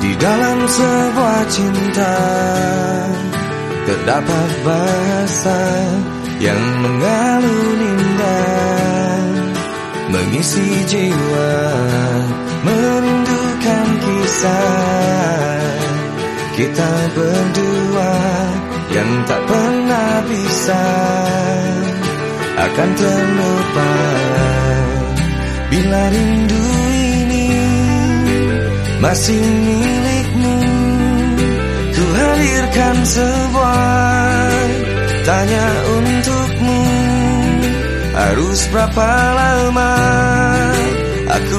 Di dalam sebuah cinta Terdapat bahasa yang mengalun indah. Mengisi jiwa Merindukan kisah. Kita berdua yang tak pernah bisa Akan terlupa Bila rindu ini masih milikmu Ku hadirkan sebuah tanya untukmu. Harus berapa lama aku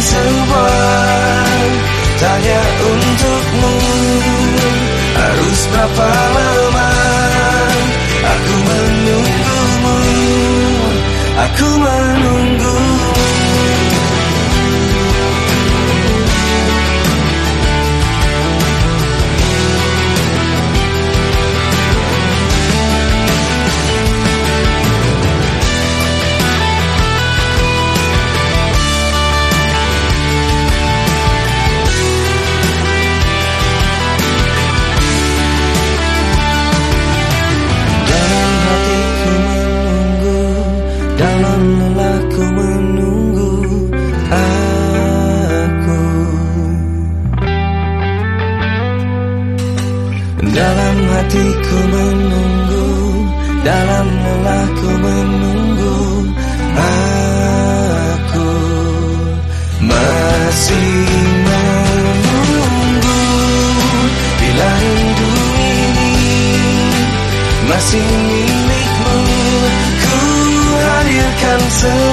sebuah tanya untukmu Harus berapa lama Dalam hatiku menunggu Dalam lelahku menunggu Aku Masih menunggu. Bila rindu ini masih milikmu Ku hadirkan sebuah